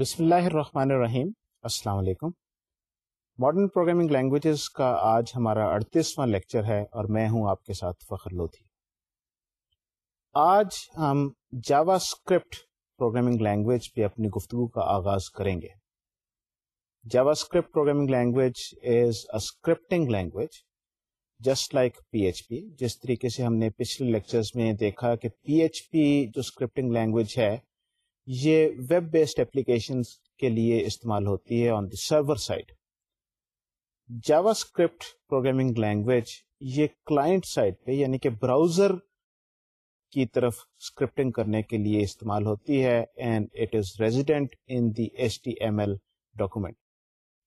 بسم اللہ الرحمن الرحیم السلام علیکم ماڈرن پروگرامنگ لینگویجز کا آج ہمارا اڑتیسواں لیکچر ہے اور میں ہوں آپ کے ساتھ فخر لودھی آج ہم جاوا اسکرپٹ پروگرامنگ لینگویج پہ اپنی گفتگو کا آغاز کریں گے JavaScript programming language is a scripting language just like P H P جس طریقے سے ہم نے پچھلے لیکچرز میں دیکھا کہ پی ایچ پی جو اسکرپٹنگ لینگویج ہے یہ ویب بیسڈ اپلیکیشن کے لیے استعمال ہوتی ہے on server JavaScript programming language یہ کلائنٹ سائٹ پہ یعنی کہ براؤزر کی طرف اسکرپٹنگ کرنے کے لیے استعمال ہوتی ہے and it is resident in the S T M L document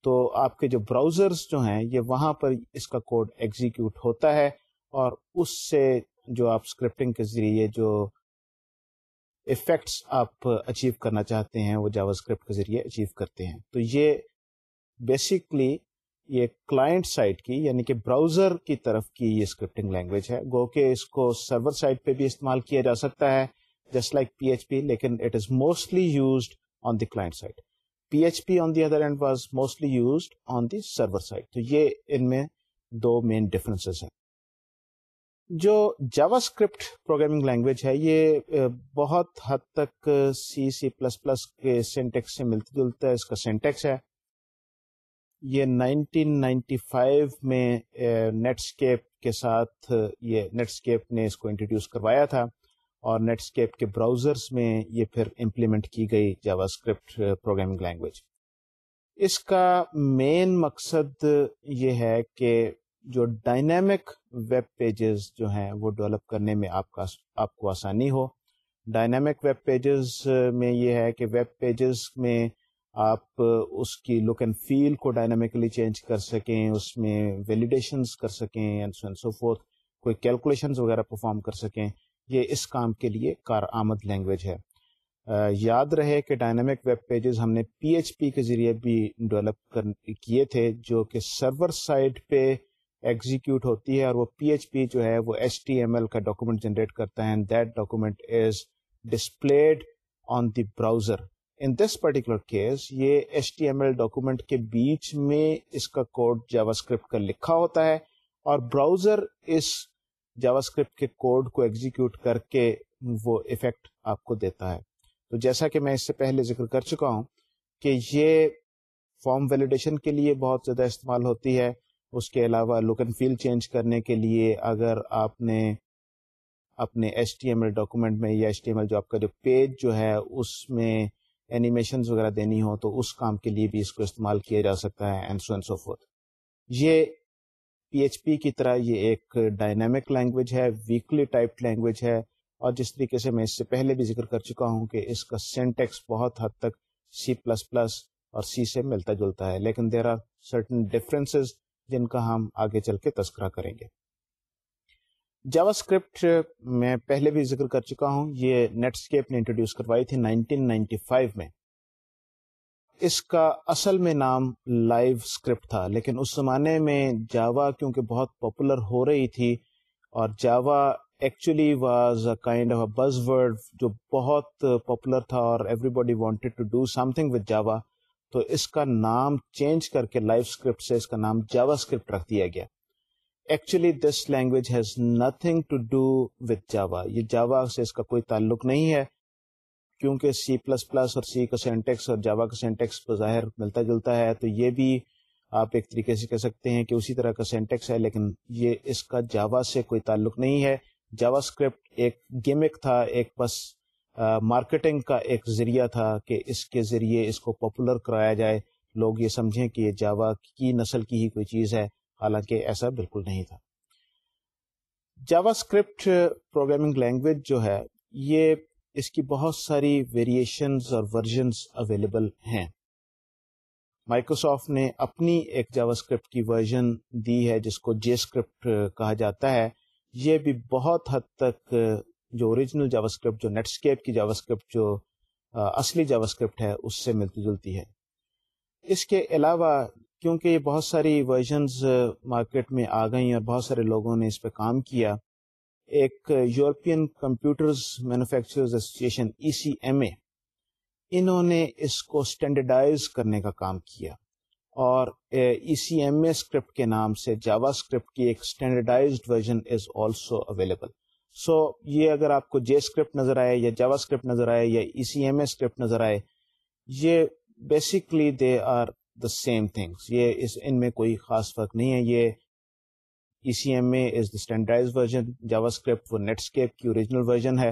تو آپ کے جو براؤزرس جو ہیں یہ وہاں پر اس کا کوڈ ایگزیکیوٹ ہوتا ہے اور اس سے جو آپ اسکرپٹنگ کے ذریعے جو افیکٹس آپ اچیو کرنا چاہتے ہیں وہ جاوا اسکرپٹ کے ذریعے اچیو کرتے ہیں تو یہ بیسکلی یہ کلائنٹ سائٹ کی یعنی کہ براؤزر کی طرف کی یہ اسکرپٹنگ لینگویج ہے گو کہ اس کو سرور سائٹ پہ بھی استعمال کیا جا سکتا ہے just like P H P لیکن it is mostly used on the client side P H P on the other end was mostly used on the server side تو یہ ان میں دو مین ڈفرینسز ہیں جو جاوا اسکرپٹ پروگرامنگ لینگویج ہے یہ بہت حد تک سی سی پلس پلس کے سینٹیکس سے ملتا جلتا ہے اس کا سینٹیکس ہے یہ میں نیٹسکیپ کے ساتھ یہ نیٹسکیپ نے اس کو انٹروڈیوس کروایا تھا اور نیٹسکیپ کے براؤزرس میں یہ پھر امپلیمنٹ کی گئی جاوا اسکرپٹ پروگرامنگ لینگویج اس کا مین مقصد یہ ہے کہ جو ڈائنامک ویب پیجز جو ہیں وہ ڈیولپ کرنے میں آپ کا آپ کو آسانی ہو ڈائنامک ویب پیجز میں یہ ہے کہ ویب پیجز میں آپ اس کی لک اینڈ فیل کو ڈائنامکلی چینج کر سکیں اس میں ویلیڈیشنس کر سکیں سو فورتھ کوئی کیلکولیشنز وغیرہ پرفارم کر سکیں یہ اس کام کے لیے کارآمد لینگویج ہے یاد رہے کہ ڈائنامک ویب پیجز ہم نے پی ایچ پی کے ذریعے بھی ڈیولپ کیے تھے جو کہ سرور سائٹ پہ ایگزیکیوٹ ہوتی ہے اور وہ پی ایچ پی جو ہے وہ ایس ٹی ایم ایل کا ڈاکومنٹ جنریٹ کرتا ہے and that document document is on the browser in this particular case یہ ٹی ایم ایل کے بیچ میں اس کا کوڈ اسکرپٹ کا لکھا ہوتا ہے اور براؤزر اس جاوا اسکرپٹ کے کوڈ کو ایگزیکیوٹ کر کے وہ افیکٹ آپ کو دیتا ہے تو جیسا کہ میں اس سے پہلے ذکر کر چکا ہوں کہ یہ فارم ویلیڈیشن کے لیے بہت زیادہ استعمال ہوتی ہے اس کے علاوہ لک اینڈ فیل چینج کرنے کے لیے اگر آپ نے اپنے H H T T M M L L document میں یا جو آپ کا جو پیج جو ہے اس میں وغیرہ دینی ہو تو اس کام کے لیے بھی اس کو استعمال کیا جا سکتا ہے یہ پی ایچ پی کی طرح یہ ایک ڈائنامک لینگویج ہے ویکلی ٹائپ لینگویج ہے اور جس طریقے سے میں اس سے پہلے بھی ذکر کر چکا ہوں کہ اس کا سینٹیکس بہت حد تک سی پلس پلس اور سی سے ملتا جلتا ہے لیکن دیر آر سرٹن ڈفرینسز جن کا ہم آگے چل کے تذکرہ کریں گے جاوا اسکرپٹ میں پہلے بھی ذکر کر چکا ہوں یہ نے انٹروڈیوس کروائی تھی 1995 میں اس کا اصل میں نام لائیو اسکرپٹ تھا لیکن اس زمانے میں جاوا کیونکہ بہت پاپولر ہو رہی تھی اور Java actually was a kind of a buzzword جو بہت پاپولر تھا اور everybody wanted to do something with Java تو اس کا نام چینج کر کے لائف اسکرپٹ سے اس کا نام جاوا اسکرپٹ رکھ دیا گیا actually this language has nothing to do with Java یہ جاوا سے اس کا کوئی تعلق نہیں ہے کیونکہ سی پلس پلس اور سی کا سینٹیکس اور جاوا کا سینٹیکس بظاہر ملتا جلتا ہے تو یہ بھی آپ ایک طریقے سے کہہ سکتے ہیں کہ اسی طرح کا سینٹیکس ہے لیکن یہ اس کا جاوا سے کوئی تعلق نہیں ہے جاوا اسکرپٹ ایک گیمک تھا ایک بس مارکیٹنگ کا ایک ذریعہ تھا کہ اس کے ذریعے اس کو پاپولر کرایا جائے لوگ یہ سمجھیں کہ یہ جاوا کی نسل کی ہی کوئی چیز ہے حالانکہ ایسا بالکل نہیں تھا جاوا اسکرپٹ پروگرامنگ لینگویج جو ہے یہ اس کی بہت ساری ویریشنز اور ورژنس اویلیبل ہیں مائکروسافٹ نے اپنی ایک جاوا اسکرپٹ کی ورژن دی ہے جس کو جے اسکرپٹ کہا جاتا ہے یہ بھی بہت حد تک جو اوریجنل جاوا اسکرپٹ جو نیٹسکیپ کی جاوا اسکرپٹ جو اصلی جاوا اسکرپٹ ہے اس سے ملتی جلتی ہے اس کے علاوہ کیونکہ یہ بہت ساری ورژنز مارکیٹ میں آ گئی اور بہت سارے لوگوں نے اس پہ کام کیا ایک European computers manufacturers association E C M A انہوں نے اس کو اسٹینڈرڈائز کرنے کا کام کیا اور E C M A script کے نام سے جاوا اسکرپٹ کی ایک standardised version is also available so یہ اگر آپ کو جے اسکرپٹ نظر آئے یا جاوا اسکرپٹ نظر آئے یا E C M A script نظر آئے یہ basically they are the same things یہ اس ان میں کوئی خاص فرق نہیں ہے یہ E C M A is the standardize version JavaScript وہ اسکیپ کی اوریجنل ورژن ہے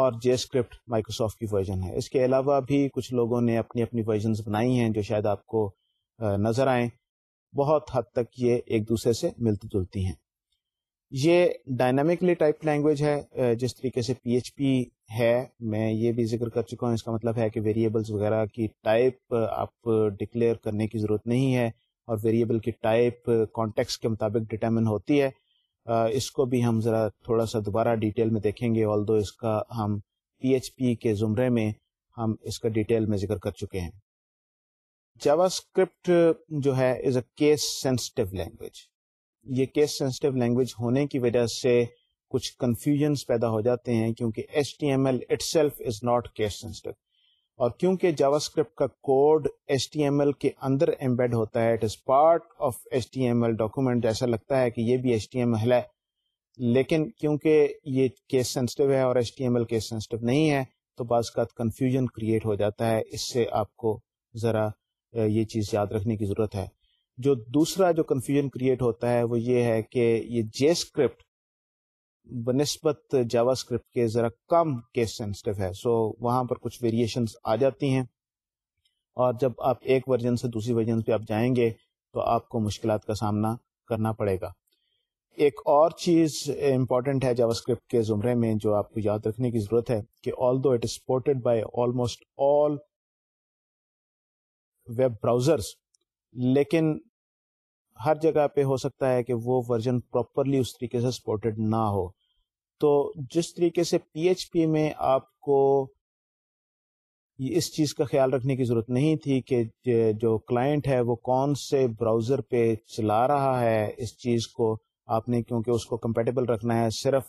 اور جے اسکرپٹ مائیکروسافٹ کی ورژن ہے اس کے علاوہ بھی کچھ لوگوں نے اپنی اپنی ورژنس بنائی ہیں جو شاید آپ کو نظر آئیں بہت حد تک یہ ایک دوسرے سے ملتی جلتی ہیں یہ ڈائنامکلی ٹائپ لینگویج ہے جس طریقے سے پی ایچ پی ہے میں یہ بھی ذکر کر چکا ہوں اس کا مطلب ہے کہ ویریبلس وغیرہ کی ٹائپ آپ ڈکلیئر کرنے کی ضرورت نہیں ہے اور ویریبل کی ٹائپ کانٹیکس کے مطابق ڈیٹرمن ہوتی ہے اس کو بھی ہم ذرا تھوڑا سا دوبارہ ڈیٹیل میں دیکھیں گے آل دو اس کا ہم پی ایچ پی کے زمرے میں ہم اس کا ڈیٹیل میں ذکر کر چکے ہیں جاوا اسکرپٹ جو ہے is a case sensitive language یہ کیس سینسٹیو لینگویج ہونے کی وجہ سے کچھ کنفیوژنس پیدا ہو جاتے ہیں کیونکہ H T M L itself is not case sensitive اور کیونکہ جاوا اسکرپٹ کا code H T M L کے اندر ایمبیڈ ہوتا ہے it is part of H T M L جیسا لگتا ہے کہ یہ بھی ایچ ٹی ایم ایل ہے لیکن کیونکہ یہ کیس سینسٹیو ہے اور H T M L case sensitive نہیں ہے تو بعض کا کنفیوژن کریٹ ہو جاتا ہے اس سے آپ کو ذرا یہ چیز یاد رکھنے کی ضرورت ہے جو دوسرا جو کنفیوژن کریٹ ہوتا ہے وہ یہ ہے کہ یہ جے اسکرپٹ بنسبت جاوا اسکرپٹ کے ذرا کم کیس سینسٹو ہے سو so, وہاں پر کچھ ویریشنس آ جاتی ہیں اور جب آپ ایک ورژن سے دوسری ورژن پہ آپ جائیں گے تو آپ کو مشکلات کا سامنا کرنا پڑے گا ایک اور چیز امپورٹنٹ ہے جاوا اسکرپٹ کے زمرے میں جو آپ کو یاد رکھنے کی ضرورت ہے کہ although it supported by almost all web browsers لیکن ہر جگہ پہ ہو سکتا ہے کہ وہ ورژن پراپرلی اس طریقے سے سپورٹڈ نہ ہو تو جس طریقے سے پی ایچ پی میں آپ کو اس چیز کا خیال رکھنے کی ضرورت نہیں تھی کہ جو کلائنٹ ہے وہ کون سے براؤزر پہ چلا رہا ہے اس چیز کو آپ نے کیونکہ اس کو کمپیٹیبل رکھنا ہے صرف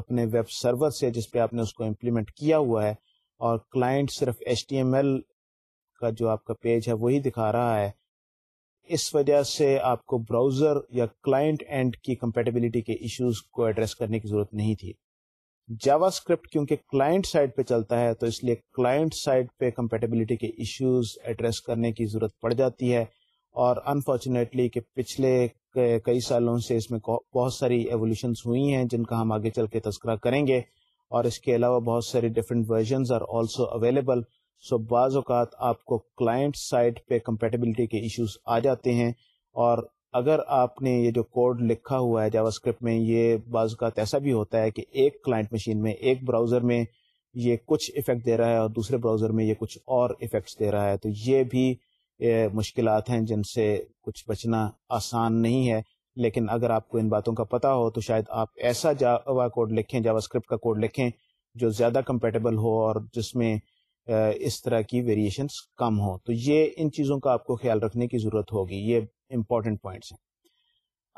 اپنے ویب سرور سے جس پہ آپ نے اس کو امپلیمنٹ کیا ہوا ہے اور کلائنٹ صرف ایچ ٹی ایم ایل کا جو آپ کا پیج ہے وہی دکھا رہا ہے اس وجہ سے آپ کو براؤزر یا کلائنٹ اینڈ کی کمپیٹیبلٹی کے ایشوز کو ایڈریس کرنے کی ضرورت نہیں تھی جاوا اسکرپٹ کیونکہ کلائنٹ سائڈ پہ چلتا ہے تو اس لیے کلائنٹ سائڈ پہ کمپیٹیبلٹی کے ایشوز ایڈریس کرنے کی ضرورت پڑ جاتی ہے اور انفارچونیٹلی کہ پچھلے کئی سالوں سے اس میں بہت ساری ایولیوشنس ہوئی ہیں جن کا ہم آگے چل کے تذکرہ کریں گے اور اس کے علاوہ بہت سارے different versions are also available so بعض اوقات آپ کو کلائنٹ سائٹ پہ کمپیٹیبلٹی کے ایشوز آ جاتے ہیں اور اگر آپ نے یہ جو کوڈ لکھا ہوا ہے جاوا اسکرپٹ میں یہ بعض اوقات ایسا بھی ہوتا ہے کہ ایک کلائنٹ مشین میں ایک براؤزر میں یہ کچھ افیکٹ دے رہا ہے اور دوسرے براؤزر میں یہ کچھ اور افیکٹس دے رہا ہے تو یہ بھی مشکلات ہیں جن سے کچھ بچنا آسان نہیں ہے لیکن اگر آپ کو ان باتوں کا پتہ ہو تو شاید آپ ایسا جاوا کوڈ لکھیں جاوا اسکرپٹ کا کوڈ لکھیں جو زیادہ کمپیٹیبل ہو اور جس میں اس طرح کی ویریشنس کم ہو تو یہ ان چیزوں کا آپ کو خیال رکھنے کی ضرورت ہوگی یہ امپورٹنٹ پوائنٹس ہیں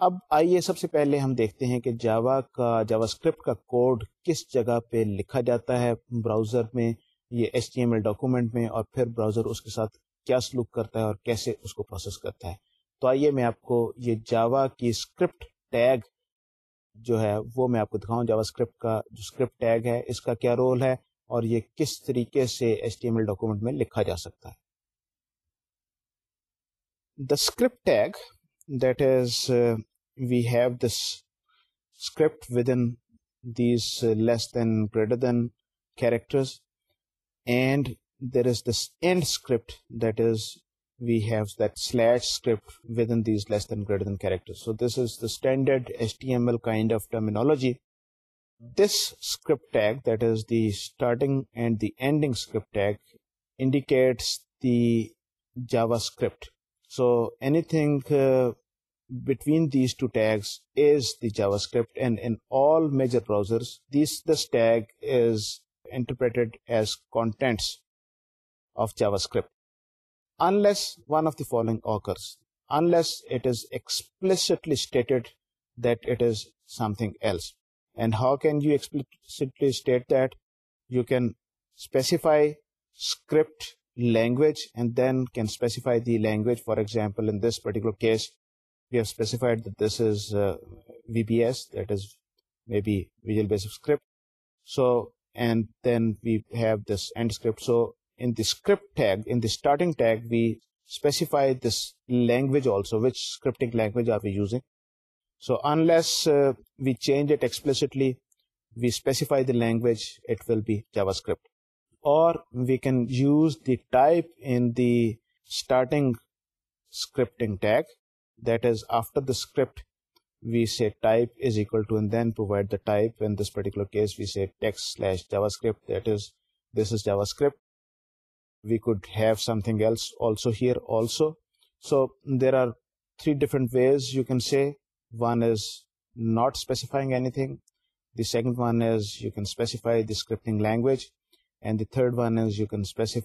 اب آئیے سب سے پہلے ہم دیکھتے ہیں کہ جاوا کا جاوا اسکرپٹ کا کوڈ کس جگہ پہ لکھا جاتا ہے براؤزر میں یہ S T M L document میں اور پھر براؤزر اس کے ساتھ کیا سلوک کرتا ہے اور کیسے اس کو پروسیس کرتا ہے تو آئیے میں آپ کو یہ جاوا کی اسکرپٹ ٹیگ جو ہے وہ میں آپ کو دکھاؤں جاوا اسکرپٹ کا جو اسکرپٹ ٹیگ ہے اس کا کیا رول ہے اور یہ کس طریقے سے H T M L document میں لکھا جا سکتا ہے the script tag that is we have this script with in these less than greater than characters and there is this and script that is we have that slash script with in these less than greater than character so this is the standard H T M L kind of terminology take this the starting and the ending indicates the JavaScript so egg between these two tags is the JavaScript and major browsers interpret as contents in less of the following occurs explicitly this some this And how can you explicitly state that? You can specify script language and then can specify the language. For example, in this particular case, we have specified that this is uh, VBS, that is maybe Visual Basic Script. So, and then we have this end script. So in the script tag, in the starting tag, we specify this language also, which scripting language are we using. So unless uh, we change it explicitly, we specify the language, it will be JavaScript. Or we can use the type in the starting scripting tag. That is, after the script, we say type is equal to, and then provide the type. In this particular case, we say text/JavaScript. That is, this is JavaScript. We could have something else also here also. So there are three different ways you can say ones not specifying the second one is you can specify دیگر language and the third one is you can side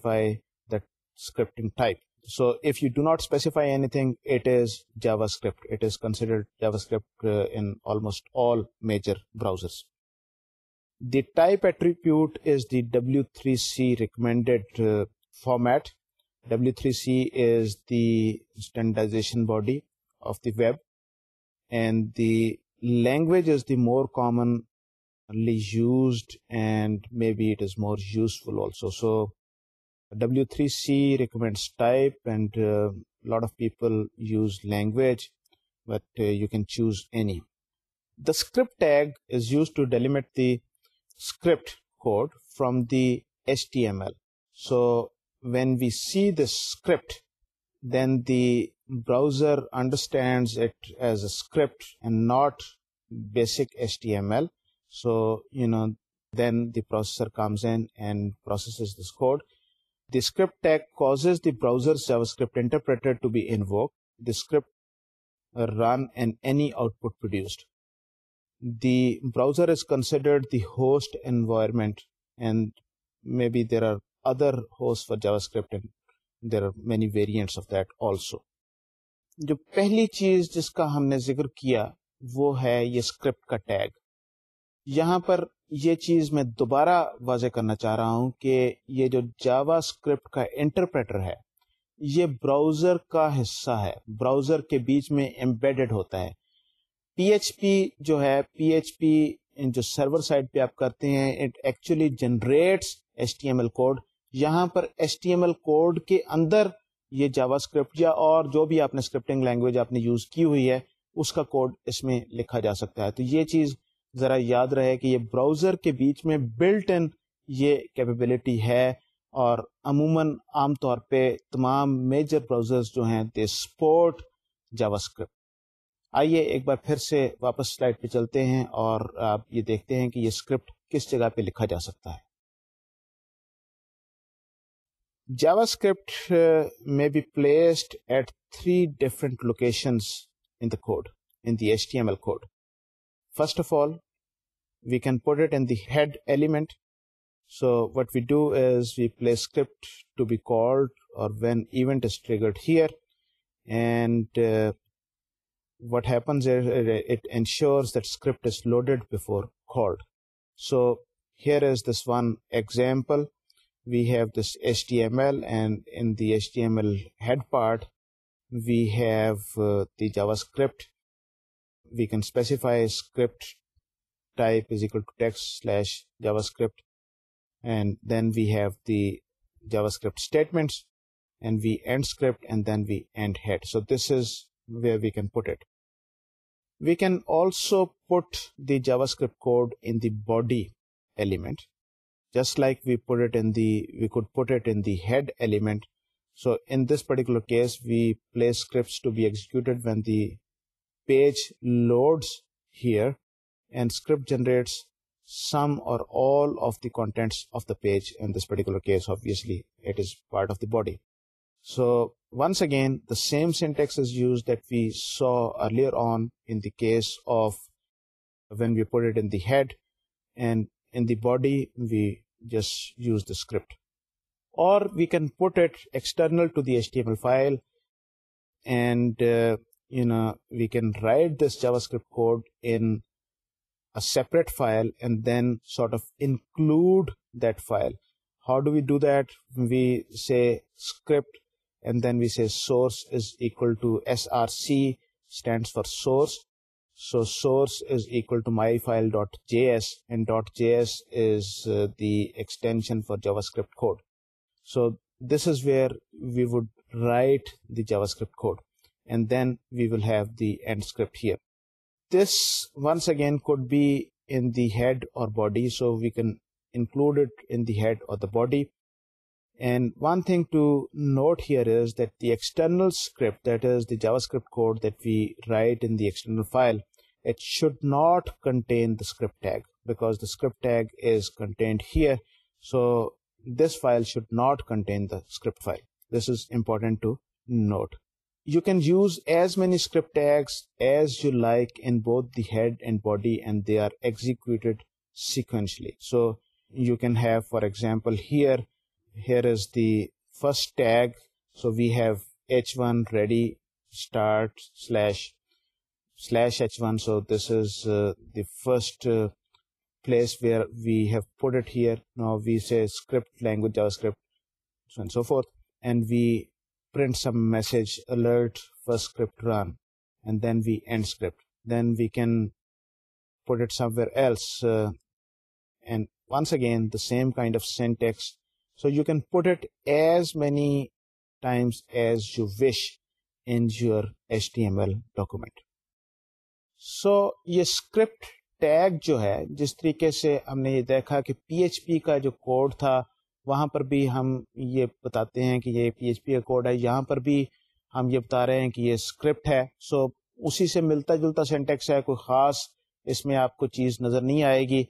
format W three C is دیشن body of the web and the language is the more commonly used, and maybe it is more useful also. So W3C recommends type, and a uh, lot of people use language, but uh, you can choose any. The script tag is used to delimit the script code from the HTML. So when we see the script, then the browser understand it as a not basic S T M L so you know browsers browsers interpreter the script run an output produced the browser is considered the host environment and maybe there are other host فارپٹرو جو پہلی چیز جس کا ہم نے ذکر کیا وہ ہے یہ اسکرپٹ کا ٹیگ یہاں پر یہ چیز میں دوبارہ واضح کرنا چاہ رہا ہوں کہ یہ جو جاوا اسکرپٹ کا انٹرپریٹر ہے یہ براؤزر کا حصہ ہے براؤزر کے بیچ میں امبیڈڈ ہوتا ہے پی ایچ پی جو ہے پی ایچ پی جو سرور سائڈ پہ آپ کرتے ہیں it actually generates S T M L code یہاں پر S T M L code کے اندر یہ جاوا اسکرپٹ یا اور جو بھی آپ نے اسکرپٹنگ لینگویج آپ نے یوز کی ہوئی ہے اس کا کوڈ اس میں لکھا جا سکتا ہے تو یہ چیز ذرا یاد رہے کہ یہ براؤزر کے بیچ میں بلٹ ان یہ کیپیبلٹی ہے اور عموماً عام طور پہ تمام میجر براؤزرز جو ہیں دے سپورٹ جاوا اسکرپٹ آئیے ایک بار پھر سے واپس سلائڈ پہ چلتے ہیں اور آپ یہ دیکھتے ہیں کہ یہ اسکرپٹ کس جگہ پہ لکھا جا سکتا ہے JavaScript uh, may be placed at 3 different locations in the code, in the HTML code. First of all, we can put it in the head element. So what we do is we place script to be called or when event is triggered here, and uh, what happens is uh, it ensures that script is loaded before called. So here is this one example we have this HTML, and in the HTML head part, we have uh, the JavaScript. We can specify script type is equal to text/JavaScript, and then we have the JavaScript statements, and we end script, and then we end head. So this is where we can put it. We can also put the JavaScript code in the body element. Just like we put put and element so this particular of the body so once again the same syntax body we just use the script اور So source is equal to myfile.js, and .js is uh, the extension for JavaScript code. So this is where we would write the JavaScript code, and then we will have the end script here. This once again could be in the head or body, so we can include it in the head or the body. And one thing to note here is that the external script, that is the JavaScript code that we write in the external file, head and body and they are exactly so you can have for example here is the first tag so we've H one ready start slash slash h1. So this is uh, the first uh, place where we have put it here. Now we say script language JavaScript, so and so forth, and we print some message alert first script run, and then we end script. Then we can put it somewhere else, uh, and once again the same kind of syntax. So you can put it as many times as you wish in your HTML document. So یہ script tag جو ہے جس طریقے سے ہم نے یہ دیکھا کہ پی ایچ پی کا جو کوڈ تھا وہاں پر بھی ہم یہ بتاتے ہیں کہ یہ پی ایچ پی کا کوڈ ہے یہاں پر بھی ہم یہ بتا رہے ہیں کہ یہ اسکرپٹ ہے سو اسی سے ملتا جلتا سینٹیکس ہے کوئی خاص اس میں آپ کو چیز نظر نہیں آئے گی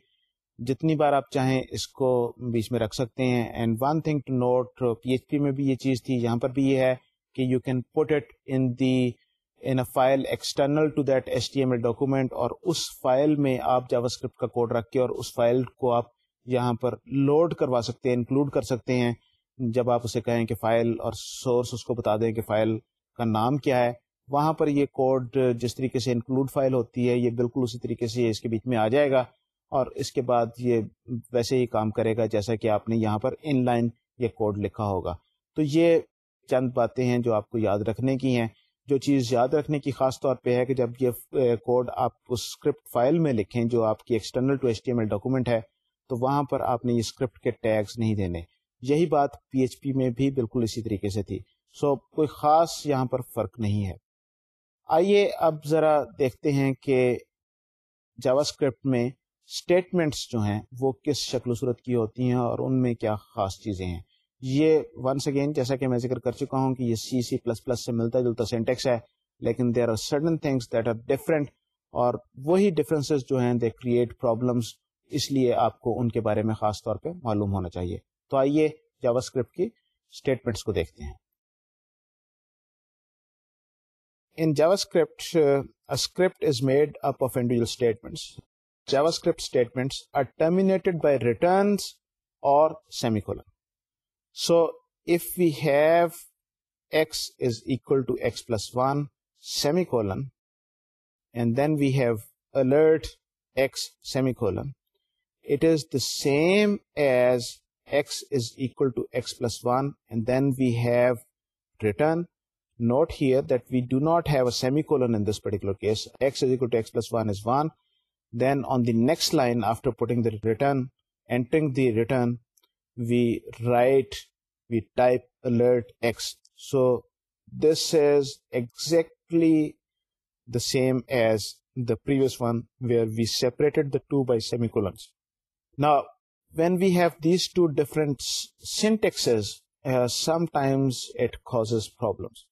جتنی بار آپ چاہیں اس کو بیچ میں رکھ سکتے ہیں and one thing to note P H P میں بھی یہ چیز تھی یہاں پر بھی یہ ہے کہ you can put it in the in a file external to that S T M L document اور اس فائل میں آپ جاوا اسکرپٹ کا کوڈ رکھ کے اور اس فائل کو آپ یہاں پر لوڈ کروا سکتے ہیں انکلوڈ کر سکتے ہیں جب آپ اسے کہیں کہ فائل اور سورس اس کو بتا دیں کہ فائل کا نام کیا ہے وہاں پر یہ کوڈ جس طریقے سے انکلوڈ فائل ہوتی ہے یہ بالکل اسی طریقے سے اس کے بیچ میں آ جائے گا اور اس کے بعد یہ ویسے ہی کام کرے گا جیسا کہ آپ نے یہاں پر ان لائن یہ کوڈ لکھا ہوگا تو یہ چند باتیں ہیں جو آپ کو یاد رکھنے کی ہیں جو چیز یاد رکھنے کی خاص طور پہ ہے کہ جب یہ کوڈ آپ اسکرپٹ فائل میں لکھیں جو آپ کی external to H T M document ہے تو وہاں پر آپ نے یہ اسکرپٹ کے ٹیگس نہیں دینے یہی بات پی ایچ پی میں بھی بالکل اسی طریقے سے تھی سو so, کوئی خاص یہاں پر فرق نہیں ہے آئیے اب ذرا دیکھتے ہیں کہ جاوا اسکرپٹ میں اسٹیٹمنٹس جو ہیں وہ کس شکل و صورت کی ہوتی ہیں اور ان میں کیا خاص چیزیں ہیں یہ ونس اگین جیسا کہ میں ذکر کر چکا ہوں کہ یہ سی سی پلس پلس سے ملتا جلتا سینٹیکس ہے لیکن there are certain things that are different اور وہی ڈفرینس جو ہیں دے کریٹ پرابلمس اس لیے آپ کو ان کے بارے میں خاص طور پہ معلوم ہونا چاہیے تو آئیے جاوا اسکرپٹ کی اسٹیٹمنٹس کو دیکھتے ہیں in JavaScript script is made up of individual statements JavaScript statements are terminated by returns or semicolons so have to plus then it is the same as plus and then we have return note here a semicolon in this next line after putting we write, we type alert X. So this is exactly the same as the previous one where we separated the two by semicolons. Now, when we have these two different syntaxes, uh, sometimes it causes problems.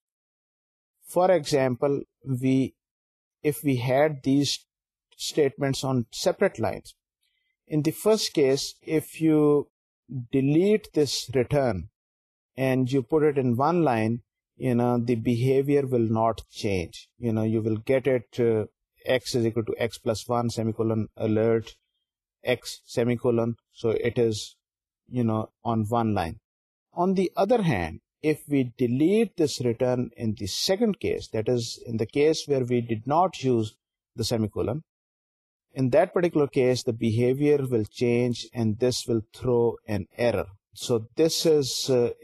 For example, if we had these statements on separate lines, in the first case, if you delete this return change semicolon so it on line on the other hand if we delete this return second case this in case where we did not use the semicolon in particular case the behaviour will change to an error so this is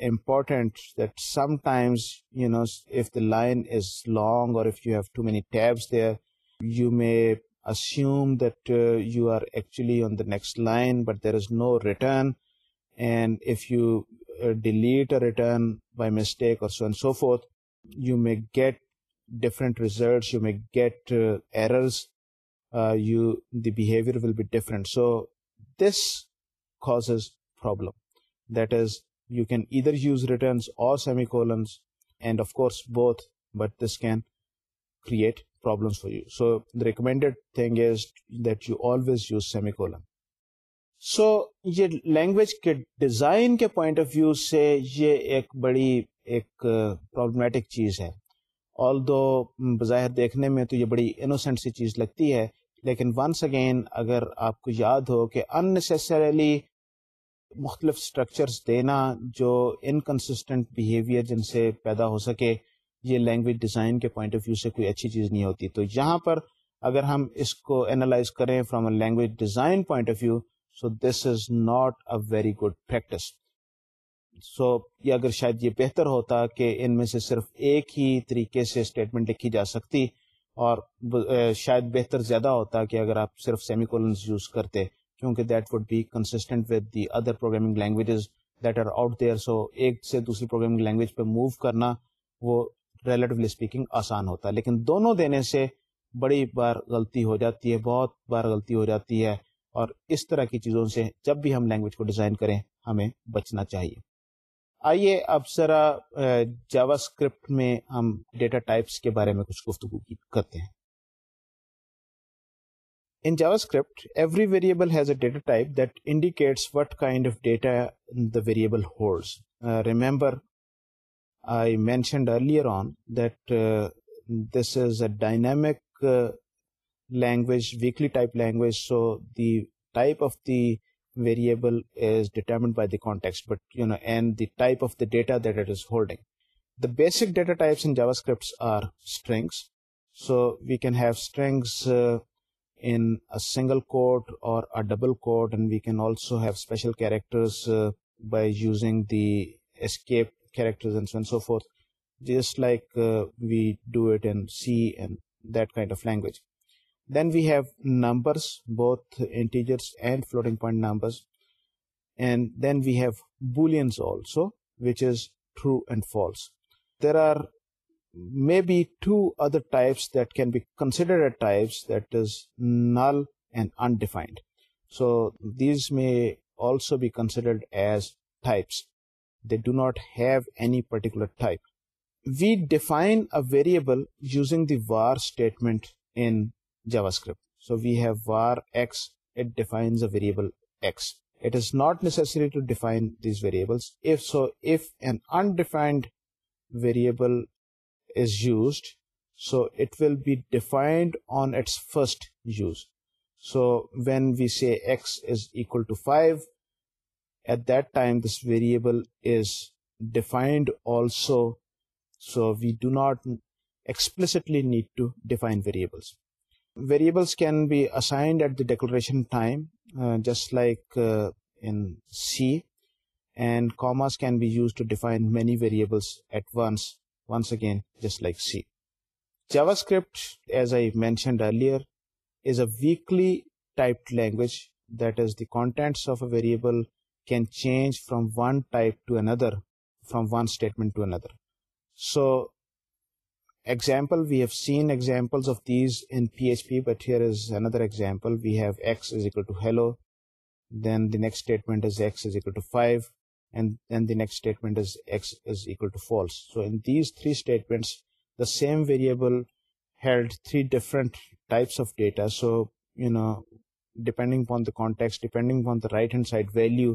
important long you have to مینیب may or actually next line but there is no return return by mistake you may get different result you may get errors you the behaviour will be different so this cause problem that is you can either use returns or semicolons and of course both but this can create problems for you so the recommended thing is that you always use semicolon so یہ language کے design کے point of view سے یہ ایک بڑی ایک problematic چیز ہے آل دو بظاہر دیکھنے میں تو یہ بڑی انوسنٹ سی چیز لگتی ہے لیکن ونس اگین اگر آپ کو یاد ہو کہ ان نیسریلی مختلف اسٹرکچرس دینا جو انکنسٹنٹ بہیویئر جن سے پیدا ہو سکے یہ لینگویج ڈیزائن کے پوائنٹ آف ویو سے کوئی اچھی چیز نہیں ہوتی تو یہاں پر اگر ہم اس کو انالائز کریں from a language design point of view so this is not a very good practice so یہ اگر شاید یہ بہتر ہوتا کہ ان میں سے صرف ایک ہی طریقے سے اسٹیٹمنٹ لکھی جا سکتی اور شاید بہتر زیادہ ہوتا کہ اگر آپ صرف سیمی کولنس یوز کرتے کیونکہ that would be consistent with the other programming languages that are out there so ایک سے دوسری پروگرامنگ لینگویج پہ موو کرنا وہ ریلیٹولی اسپیکنگ آسان ہوتا ہے لیکن دونوں دینے سے بڑی بار غلطی ہو جاتی ہے بہت بار غلطی ہو جاتی ہے اور اس طرح کی چیزوں سے جب بھی ہم لینگویج کو ڈیزائن کریں ہمیں بچنا چاہیے آئیے اب ذرا جاوا اسکرپٹ میں ہم ڈیٹا ٹائپس کے بارے میں کچھ گفتگو کرتے ہیں dynamic language weakly type language so type of the variable by Dev know data ڈیٹاوس values character there are may be two other types that can be considered that is null and undefined so these may also be considered as types they do not have any particular type we define a variable using the var statement in so we've var ڈیفائنزلس and variable beats first so when we see as is ایکلائیبل is defined also so we do not explicitly need to define variables Variables can be assigned at the declaration time, uh, just like uh, in C, and commas can be used to define many variables at once, once again just like C. JavaScript, as I mentioned earlier, is a weakly typed language, that is, the contents of a variable can change from one type to another, from one statement to another. So example we have seen example we have S L to hello دینٹمنٹ so these treatments right hand side value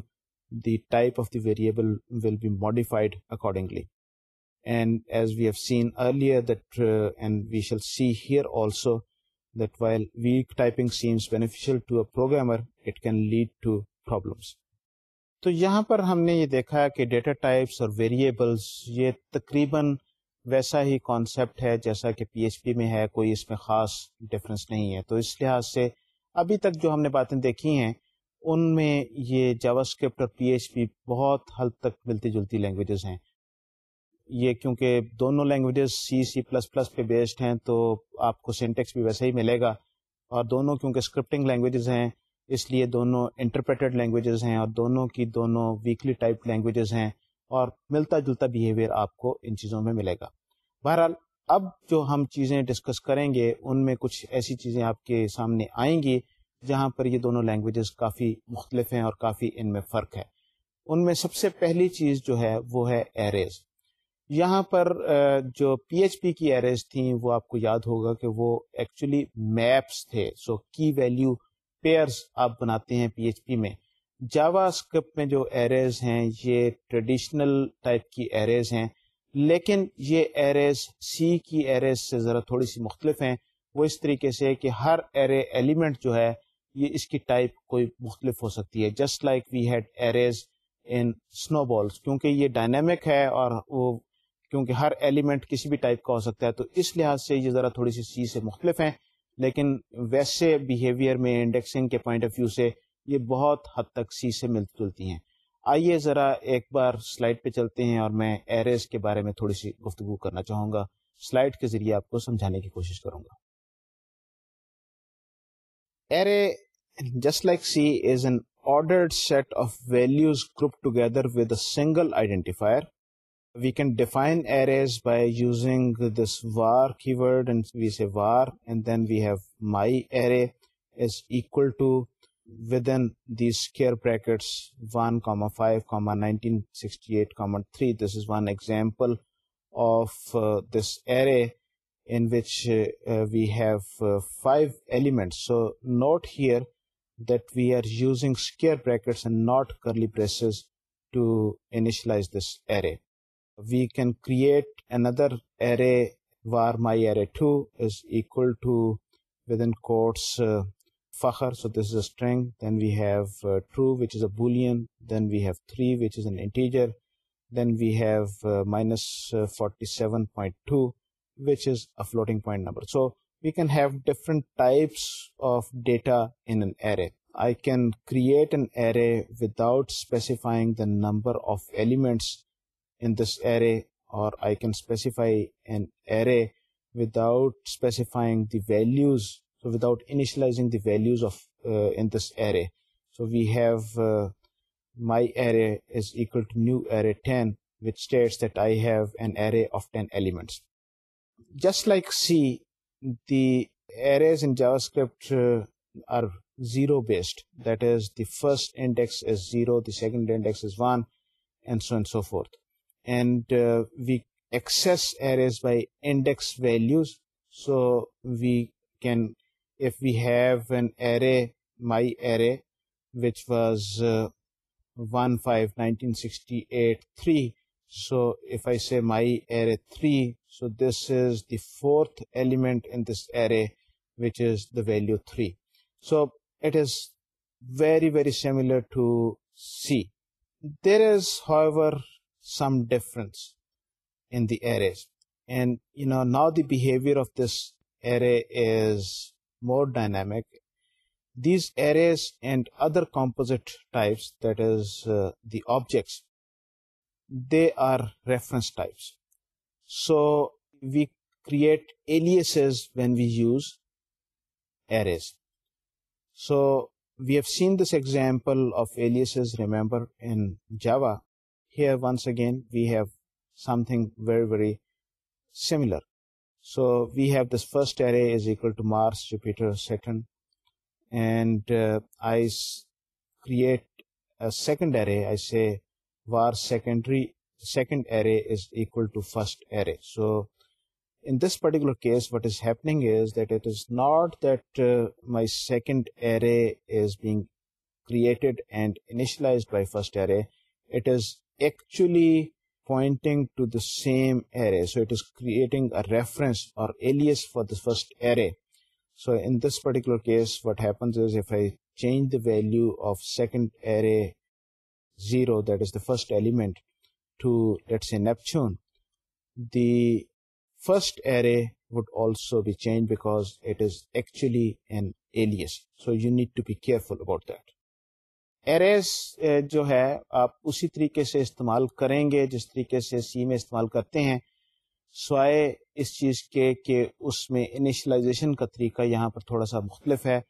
دیف the variable will be modified accordingly and as we have seen earlier that uh, and we shall see here also that while weak typing seems beneficial to a programmer it can lead to problems تو یہاں پر ہم نے یہ دیکھا کہ data types اور variables یہ تقریباً ویسا ہی کانسیپٹ ہے جیسا کہ پی ایچ پی میں ہے کوئی اس میں خاص ڈفرینس نہیں ہے تو اس لحاظ سے ابھی تک جو ہم نے باتیں دیکھی ہیں ان میں یہ جاوا اسکرپٹ اور پی ایچ پی بہت حد تک ملتی جلتی لینگویجز ہیں یہ کیونکہ دونوں languages C C plus plus پہ بیسڈ ہیں تو آپ کو سینٹیکس بھی ویسے ہی ملے گا اور دونوں کیونکہ اسکرپٹنگ لینگویجز ہیں اس لیے دونوں انٹرپریٹڈ لینگویجز ہیں اور دونوں کی دونوں ویکلی ٹائپ لینگویجز ہیں اور ملتا جلتا بیہیویئر آپ کو ان چیزوں میں ملے گا بہرحال اب جو ہم چیزیں ڈسکس کریں گے ان میں کچھ ایسی چیزیں آپ کے سامنے آئیں گی جہاں پر یہ دونوں لینگویجز کافی مختلف ہیں اور کافی ان میں فرق ہے ان میں سب سے پہلی چیز جو ہے وہ ہے ایریز یہاں پر جو پی ایچ پی کی ایریز تھیں وہ آپ کو یاد ہوگا کہ وہ ایکچولی میپس تھے سو کی ویلیو پیئرس آپ بناتے ہیں پی ایچ پی میں جاوا اسکرپٹ میں جو ایریز ہیں یہ ٹریڈیشنل ٹائپ کی ایریز ہیں لیکن یہ ایریز سی کی ایریز سے ذرا تھوڑی سی مختلف ہیں وہ اس طریقے سے کہ ہر ایرے ایلیمنٹ جو ہے یہ اس کی ٹائپ کوئی مختلف ہو سکتی ہے just like we had arrays in SNOBOL کیونکہ یہ ڈائنامک ہے اور وہ کیونکہ ہر ایلیمنٹ کسی بھی ٹائپ کا ہو سکتا ہے تو اس لحاظ سے یہ ذرا تھوڑی سی چیز سے مختلف ہیں لیکن ویسے بیہیویئر میں انڈیکسنگ کے پوائنٹ آف ویو سے یہ بہت حد تک سی سے ملتی جلتی ہیں آئیے ذرا ایک بار سلائڈ پہ چلتے ہیں اور میں ایرز کے بارے میں تھوڑی سی گفتگو کرنا چاہوں گا سلائڈ کے ذریعے آپ کو سمجھانے کی کوشش کروں گا array just like C is an order group together with a single identifier We can define arrays by using this var keyword, and we say var, and then we have my array is equal to, within these square brackets, 1, 5, 1968, 3. This is one example of uh, this array in which uh, uh, we have 5 elements. So note here that we are using square brackets and not curly braces to initialize this array. We can create another array var my array بولی we have three which integer then we have minus forty seven point two which is a floating so we can have different types of data in array without specifying the number of elements values وداؤٹنگ so we have my array just like C these input based that is the first index zero the second is one so so fourth and uh, we access arrays by index values. So we can, if we have an array, my array, which was uh, 1, 5, 1968, 3. So if I say my array 3, so this is the fourth element in this array, which is the value 3. So it is very, very similar to C. There is, however, some difference in the arrays. And, you know, now the behavior of this array is more dynamic. These arrays and other composite types, that is uh, the objects, they are reference types. So we create aliases when we use arrays. So we have seen this example of aliases, remember, in Java. So we have this first array second array so in this particular case what is in it not the second array by first array actually pointing to the same array. So it is creating a reference or alias for the first array. So in this particular case, what happens is if I change the value of second array 0, that is the first element, to let's say Neptune, the first array would also be changed because it is actually an alias. So you need to be careful about that. Arrays eh, جو ہے آپ اسی طریقے سے استعمال کریں گے جس طریقے سے سی میں استعمال کرتے ہیں سوائے اس چیز کے کہ اس میں انیشلائزیشن کا طریقہ یہاں پر تھوڑا سا مختلف ہے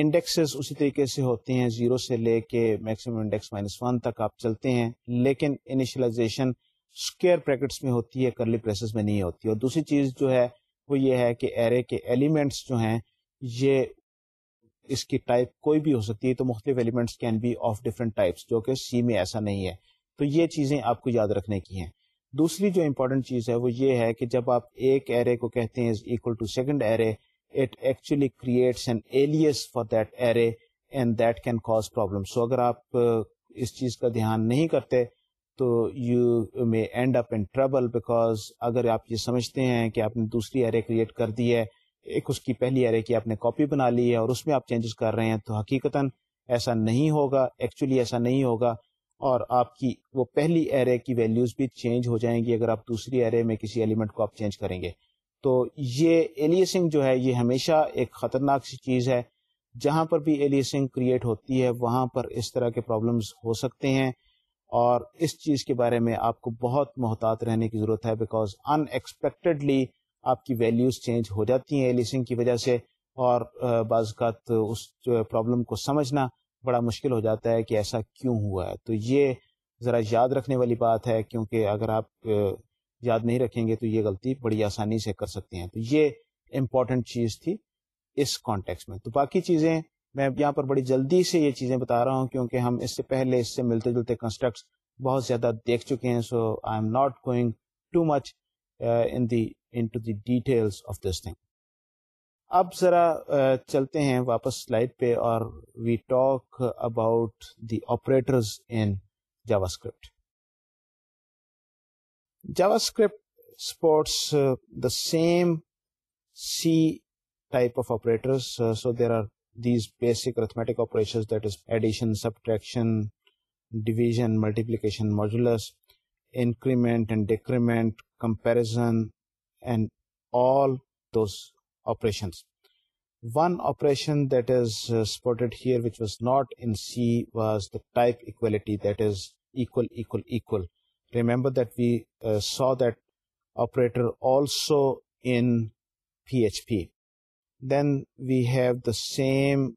انڈیکسز اسی طریقے سے ہوتے ہیں زیرو سے لے کے میکسیمم انڈیکس مائنس ون تک آپ چلتے ہیں لیکن انیشلائزیشن اسکیئر پریکٹس میں ہوتی ہے کرلی پریسز میں نہیں ہوتی اور دوسری چیز جو ہے وہ یہ ہے کہ ایرے کے ایلیمنٹس جو ہیں یہ اس کی ٹائپ کوئی بھی ہو سکتی ہے تو مختلف elements can be of different types جو کہ سی میں ایسا نہیں ہے تو یہ چیزیں آپ کو یاد رکھنے کی ہیں دوسری جو امپورٹنٹ چیز ہے وہ یہ ہے کہ جب آپ ایک ایرے کو کہتے ہیں to second array array it actually creates an alias for that that and can cause problem so اگر آپ اس چیز کا دھیان نہیں کرتے تو you may end up in trouble because اگر آپ یہ سمجھتے ہیں کہ آپ نے دوسری ایرے کریٹ کر دی ہے ایک اس کی پہلی ایرے کی آپ نے کاپی بنا لی ہے اور اس میں آپ چینجز کر رہے ہیں تو حقیقت ایسا نہیں ہوگا ایکچولی ایسا نہیں ہوگا اور آپ کی وہ پہلی ایرے کی ویلیوز بھی چینج ہو جائیں گی اگر آپ دوسری ایرے میں کسی ایلیمنٹ کو آپ چینج کریں گے تو یہ ایلیسنگ جو ہے یہ ہمیشہ ایک خطرناک سی چیز ہے جہاں پر بھی ایلیسنگ کریٹ ہوتی ہے وہاں پر اس طرح کے پرابلمس ہو سکتے ہیں اور اس چیز کے بارے میں آپ کو بہت محتاط رہنے کی ضرورت ہے بیکاز ان ایکسپیکٹڈلی آپ کی ویلیوز چینج ہو جاتی ہیں کی وجہ سے اور بعض اوقات اس پرابلم کو سمجھنا بڑا مشکل ہو جاتا ہے کہ ایسا کیوں ہوا ہے تو یہ ذرا یاد رکھنے والی بات ہے کیونکہ اگر آپ یاد نہیں رکھیں گے تو یہ غلطی بڑی آسانی سے کر سکتے ہیں تو یہ امپورٹنٹ چیز تھی اس کانٹیکس میں تو باقی چیزیں میں یہاں پر بڑی جلدی سے یہ چیزیں بتا رہا ہوں کیونکہ ہم اس سے پہلے اس سے ملتے جلتے کنسٹرکٹس بہت زیادہ دیکھ چکے ہیں so I am not going to much in the into the details of this thing. اب ذرا چلتے ہیں واپس سلائڈ پہ اور we talk about the operators in JavaScript JavaScript supports the same C type of operators so there are these basic that is addition subtraction division multiplication modulus increment and decrement comparison and all those operations. One operation that is uh, spotted here, which was not in C, was the type equality, that is equal, equal, equal. Remember that we uh, saw that operator also in PHP. Then we have the same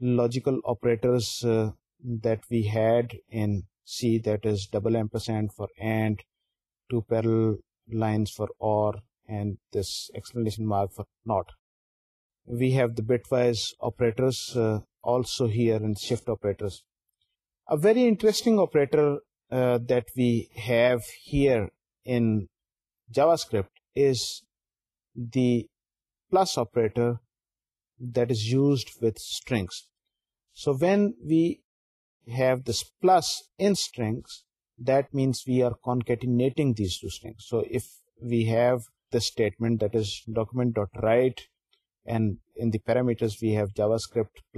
logical operators uh, that we had in C, that is double ampersand for and, two parallel lines for or, and this exclamation mark for not. We have the bitwise operators uh, also here, and shift operators. A very interesting operator uh, that we have here in JavaScript is the plus operator that is used with strings. So when we have this plus in strings, that means we are concatenating these two strings. So if we have statement this document dot write this threes thread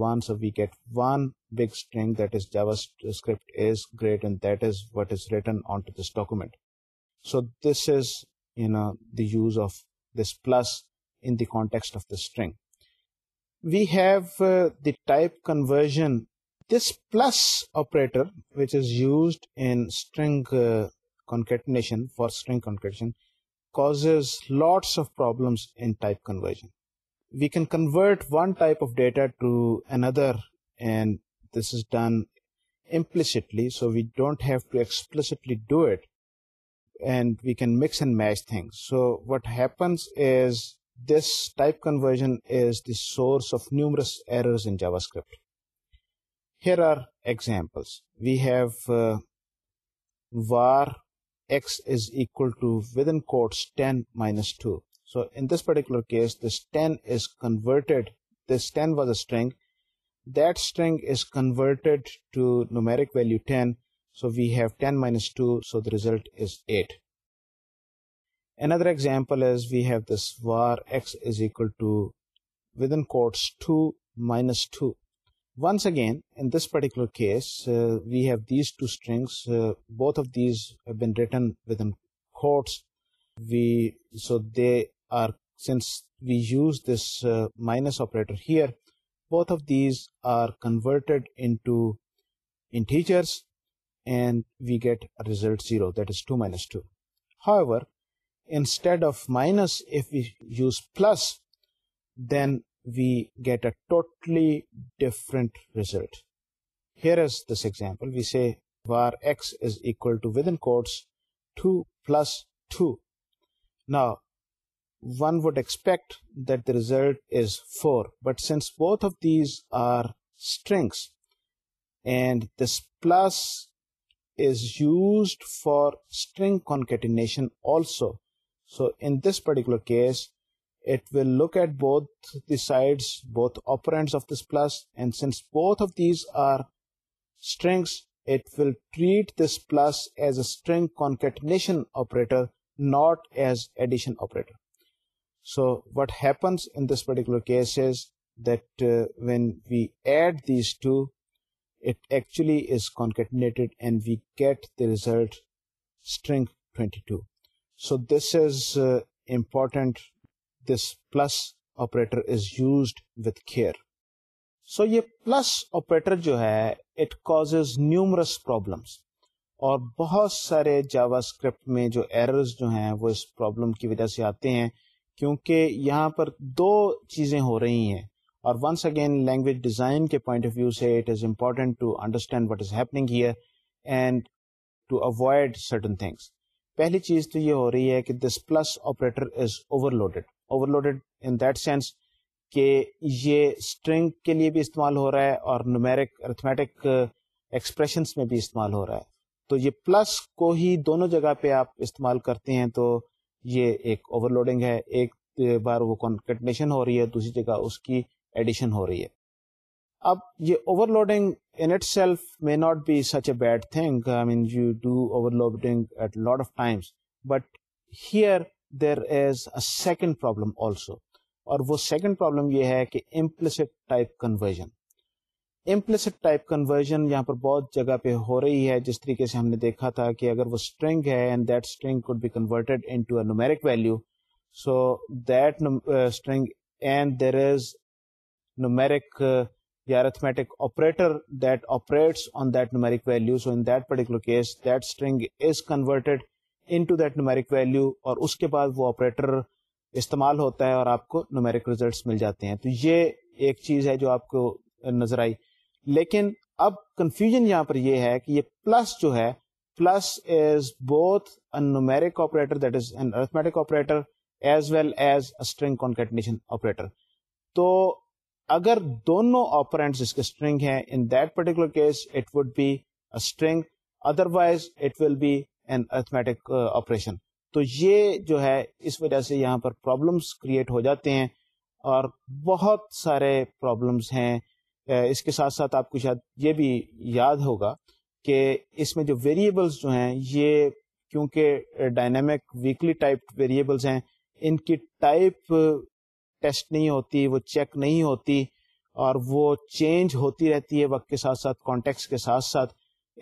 one so we get one better this plus was use فارکنسن we can convert data سورسکٹر view var to quotes minus was a so we have ten minus two so the result eight other example we have this two minus two once اگینٹیکس we have this ٹوگ both of دیزنس minus both of these are converted and we get result zero that is two minus two house of minus plus then we get a totally different result would expect that the result four but since both of these args plus for string so this particular not as addition so what happens particulars then we add this two it actually is concatenated and we get the result string 22. So this is uh, important. This plus operator is used with care. So یہ plus operator جو ہے it causes numerous problems اور بہت سارے جاوا script میں جو errors جو ہیں وہ اس پرابلم کی وجہ سے آتے ہیں کیونکہ یہاں پر دو چیزیں ہو رہی ہیں اور ونس اگین لینگویج ڈیزائن کے پوائنٹ آف ویو سے it is important to understand what is happening here and to avoid certain things پہلی چیز تو یہ ہو رہی ہے کہ this plus operator is overloaded overloaded in that sense کہ یہ اسٹرنگ کے لیے بھی استعمال ہو رہا ہے اور نومیرک ارتھمیٹک ایکسپریشنس میں بھی استعمال ہو رہا ہے تو یہ پلس کو ہی دونوں جگہ پہ آپ استعمال کرتے ہیں تو یہ ایک اوور لوڈنگ ہے ایک بار وہ کنکٹنیشن ہو رہی ہے دوسری جگہ اس کی ایڈیشن ہو رہی ہے اب یہ overloading in itself may not be such a bad thing I mean you do overloading a lot of times but here there is a second problem also اور وہ سیکنڈ پرابلم یہ ہے کہ implicit type conversion implicit type conversion یہاں پر بہت جگہ پہ ہو رہی ہے جس طریقے سے ہم نے دیکھا تھا کہ اگر وہ اسٹرنگ ہے and that string could be converted into a numeric value so that string and there is numeric uh, the arithmetic operator that operates on that numeric value. So in that particular case, that string is converted into that numeric value اور اس کے بعد وہ operator استعمال ہوتا ہے اور آپ کو numeric results مل جاتے ہیں تو یہ ایک چیز ہے جو آپ کو نظر آئی لیکن اب کنفیوژن یہاں پر یہ ہے کہ یہ پلس جو ہے plus is both numeric operator that is an arithmetic operator as well as a string concatenation operator تو اگر دونوں آپرینٹس اس کے اسٹرنگ ہیں in that particular case it would be string wise it will be an arithmetic operation تو یہ جو ہے اس وجہ سے یہاں پر پرابلمس کریٹ ہو جاتے ہیں اور بہت سارے پرابلمس ہیں uh, اس کے ساتھ ساتھ آپ کو شاید یہ بھی یاد ہوگا کہ اس میں جو ویریبلس جو ہیں یہ کیونکہ ڈائنامک ویکلی ٹائپ ویریبلس ہیں ان کی ٹائپ ٹیسٹ نہیں ہوتی وہ چیک نہیں ہوتی اور وہ چینج ہوتی رہتی ہے وقت کے ساتھ ساتھ کانٹیکس کے ساتھ ساتھ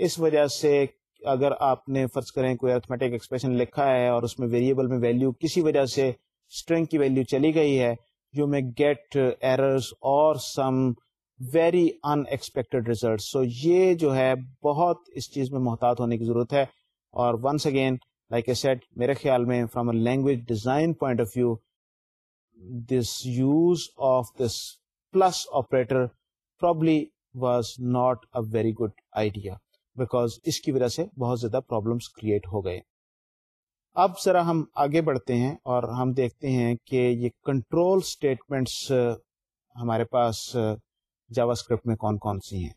اس وجہ سے اگر آپ نے فرض کریں کوئی ارتھمیٹک ایکسپریشن لکھا ہے اور اس میں ویریبل میں ویلیو کسی وجہ سے اسٹرینگ کی ویلیو چلی گئی ہے یو میں get errors or some very unexpected result so یہ جو ہے بہت اس چیز میں محتاط ہونے کی ضرورت ہے اور once again like a said میرے خیال میں from a language design point of view plus operator probably was not a very good idea because اس کی وجہ سے بہت زیادہ پرابلمس کریٹ ہو گئے اب ذرا ہم آگے بڑھتے ہیں اور ہم دیکھتے ہیں کہ یہ کنٹرول اسٹیٹمنٹس ہمارے پاس جاوا اسکرپٹ میں کون کون سی ہیں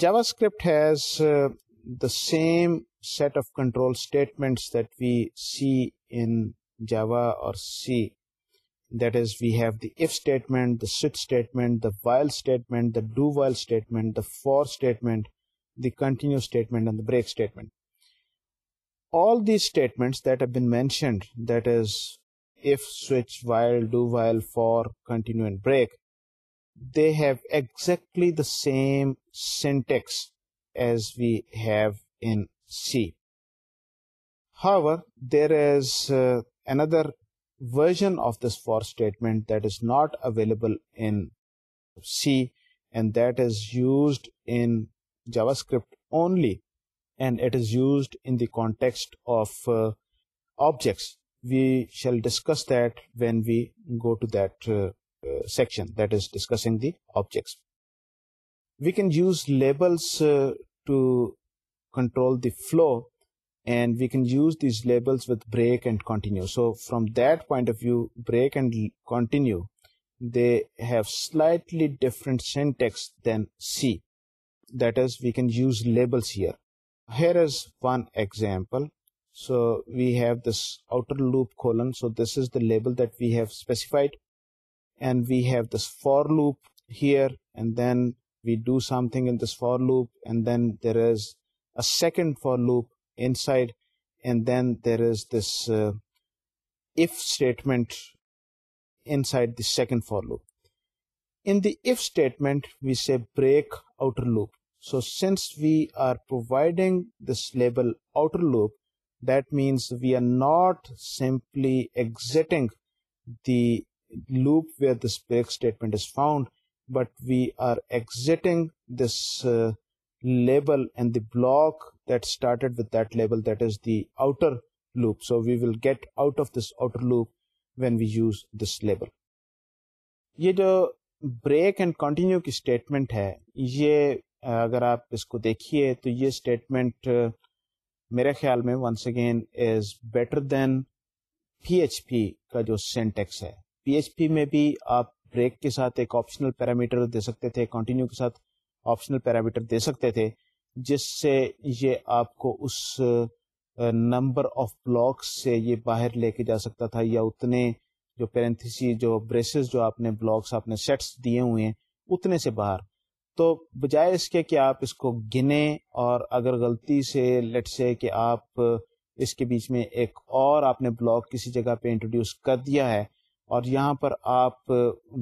JavaScript has the same set of control statements that we see in for statement do statement while for continue break they he the same syntax view in C however there is another version of this for statement that is not available in C, and that is used in JavaScript only, and it is used in the context of uh, objects. We shall discuss that when we go to that uh, uh, section, that is discussing the objects. We can use labels to control the flow and we can use these labels with break and continue. So from that point of view, break and continue, they have slightly different syntax than C. That is, we can use labels here. Here is one example. So we have this outer loop colon. So this is the label that we have specified, and we have this for loop here, and then we do something in this for loop, and then there is a second for loop inside, and then there is this uh, if statement inside the second for loop. In the if statement, we say break outer loop. So since we are providing this label outer loop, that means we are not simply exiting the loop where this break statement is found, but we are exiting this uh, label and the block that started with that label that is the outer loop so we will get out of this outer loop when we use this label یہ جو break and continue کی statement ہے یہ اگر آپ اس کو دیکھیے تو یہ اسٹیٹمنٹ میرے خیال میں once again is better than P H P کا جو سینٹیکس ہے پی ایچ پی میں بھی آپ بریک کے ساتھ ایک آپشنل پیرامیٹر دے سکتے تھے کنٹینیو کے ساتھ آپشنل پیرامیٹر دے سکتے تھے جس سے یہ آپ کو اس نمبر آف بلاکس سے یہ باہر لے کے جا سکتا تھا یا اتنے جو پیرنتھیسی جو بریسز جو آپ نے بلاکس آپ نے سیٹس دیے ہوئے ہیں اتنے سے باہر تو بجائے اس کے کہ آپ اس کو گنے اور اگر غلطی سے سے کہ آپ اس کے بیچ میں ایک اور آپ نے بلاک کسی جگہ پہ انٹروڈیوس کر دیا ہے اور یہاں پر آپ